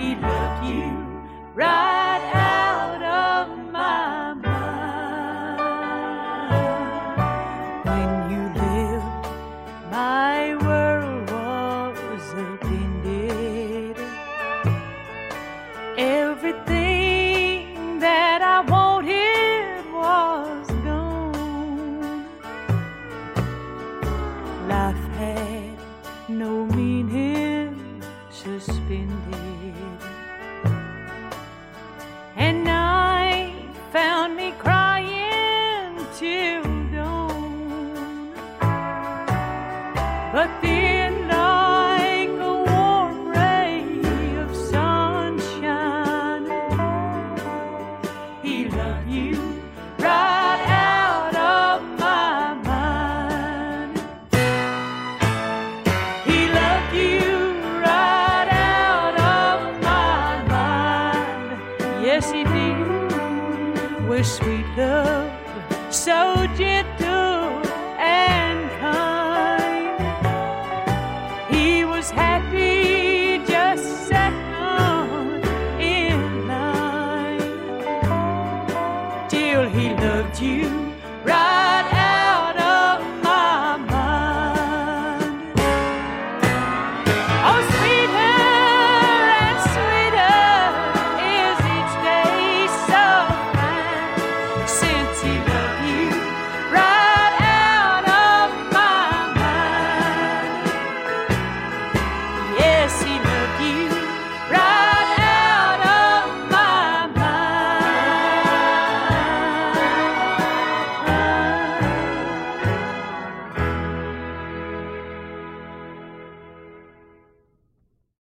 He loved you right out of my mind. When you lived, my world was upended. Everything that I wanted was gone. Life had no meaning, suspended. And night found me crying till dawn. But then, Yes, He did. With sweet love, so gentle and kind. He was happy just second in line till he loved you